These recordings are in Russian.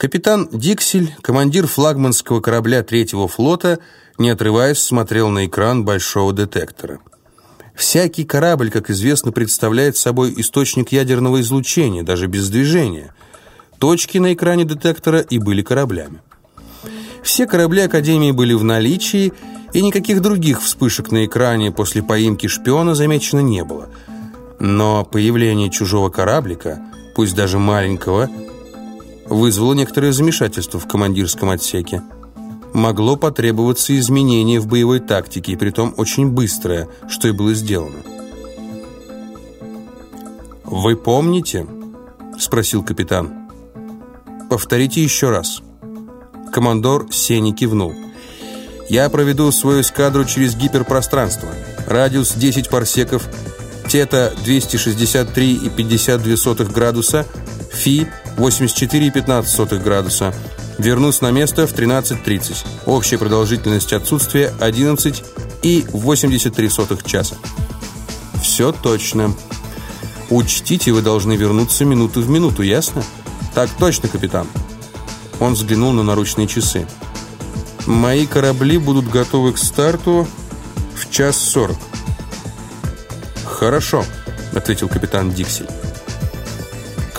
Капитан Диксель, командир флагманского корабля третьего флота, не отрываясь, смотрел на экран большого детектора. Всякий корабль, как известно, представляет собой источник ядерного излучения, даже без движения. Точки на экране детектора и были кораблями. Все корабли Академии были в наличии, и никаких других вспышек на экране после поимки шпиона замечено не было. Но появление чужого кораблика, пусть даже маленького, вызвало некоторое замешательство в командирском отсеке. Могло потребоваться изменение в боевой тактике, и притом очень быстрое, что и было сделано. «Вы помните?» – спросил капитан. «Повторите еще раз». Командор Сени кивнул. «Я проведу свою эскадру через гиперпространство. Радиус 10 парсеков, тета 263,52 градуса, фи 84,15 градуса. Вернусь на место в 13.30. Общая продолжительность отсутствия 11,83 часа. Все точно. Учтите, вы должны вернуться минуту в минуту, ясно? Так точно, капитан. Он взглянул на наручные часы. Мои корабли будут готовы к старту в час сорок. Хорошо, ответил капитан Диксель.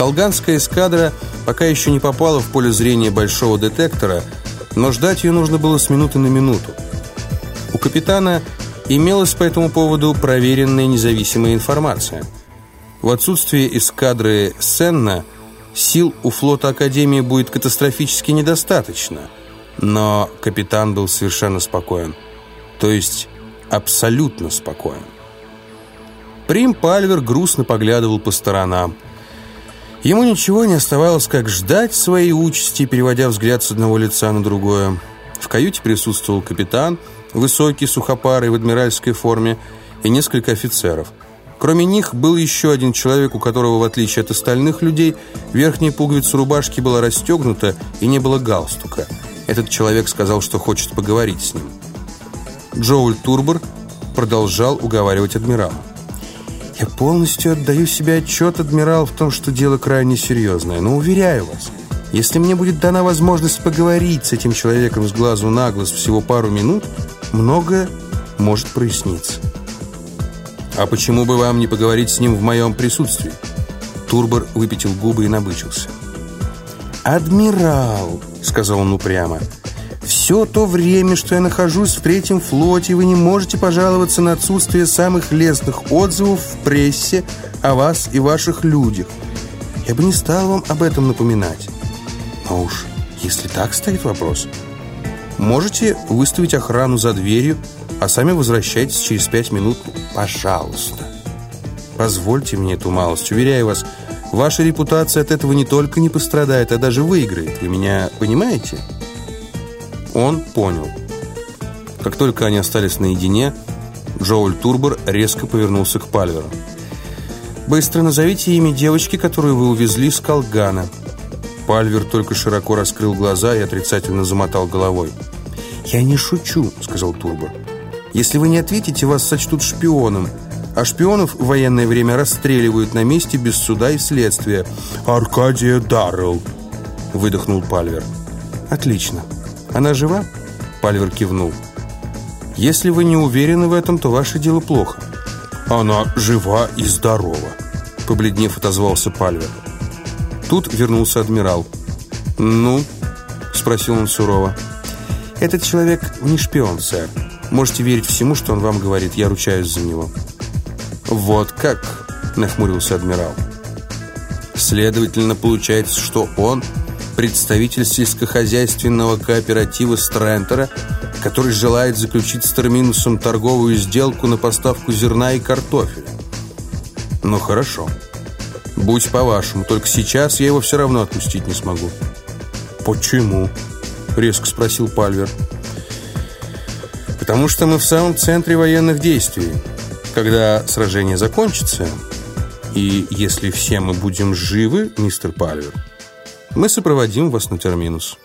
Колганская эскадра пока еще не попала в поле зрения большого детектора, но ждать ее нужно было с минуты на минуту. У капитана имелась по этому поводу проверенная независимая информация. В отсутствие эскадры Сенна сил у флота Академии будет катастрофически недостаточно, но капитан был совершенно спокоен, то есть абсолютно спокоен. Прим Пальвер грустно поглядывал по сторонам – Ему ничего не оставалось, как ждать своей участи, переводя взгляд с одного лица на другое. В каюте присутствовал капитан, высокий, сухопарый, в адмиральской форме, и несколько офицеров. Кроме них был еще один человек, у которого, в отличие от остальных людей, верхняя пуговица рубашки была расстегнута и не было галстука. Этот человек сказал, что хочет поговорить с ним. Джоуль Турбор продолжал уговаривать адмирала. Я полностью отдаю себе отчет, адмирал, в том, что дело крайне серьезное. Но уверяю вас, если мне будет дана возможность поговорить с этим человеком с глазу на глаз всего пару минут, многое может проясниться. А почему бы вам не поговорить с ним в моем присутствии? Турбор выпятил губы и набычился. «Адмирал», — сказал он упрямо, — все то время, что я нахожусь в третьем флоте, вы не можете пожаловаться на отсутствие самых лестных отзывов в прессе о вас и ваших людях. Я бы не стал вам об этом напоминать. Но уж, если так стоит вопрос, можете выставить охрану за дверью, а сами возвращайтесь через пять минут. Пожалуйста. Позвольте мне эту малость. Уверяю вас, ваша репутация от этого не только не пострадает, а даже выиграет. Вы меня понимаете?» Он понял. Как только они остались наедине, Джоуль Турбор резко повернулся к Пальверу. «Быстро назовите имя девочки, которую вы увезли с Колгана». Пальвер только широко раскрыл глаза и отрицательно замотал головой. «Я не шучу», — сказал Турбор. «Если вы не ответите, вас сочтут шпионом, а шпионов в военное время расстреливают на месте без суда и следствия». «Аркадия Даррелл», — выдохнул Пальвер. «Отлично». «Она жива?» Пальвер кивнул. «Если вы не уверены в этом, то ваше дело плохо». «Она жива и здорова», — побледнев отозвался Пальвер. Тут вернулся адмирал. «Ну?» — спросил он сурово. «Этот человек не шпион, сэр. Можете верить всему, что он вам говорит. Я ручаюсь за него». «Вот как?» — нахмурился адмирал. «Следовательно, получается, что он представитель сельскохозяйственного кооператива Стрентера, который желает заключить с Терминусом торговую сделку на поставку зерна и картофеля. Ну хорошо. Будь по-вашему, только сейчас я его все равно отпустить не смогу. Почему? Резко спросил Пальвер. Потому что мы в самом центре военных действий. Когда сражение закончится, и если все мы будем живы, мистер Пальвер, мы сопроводим вас на терминус.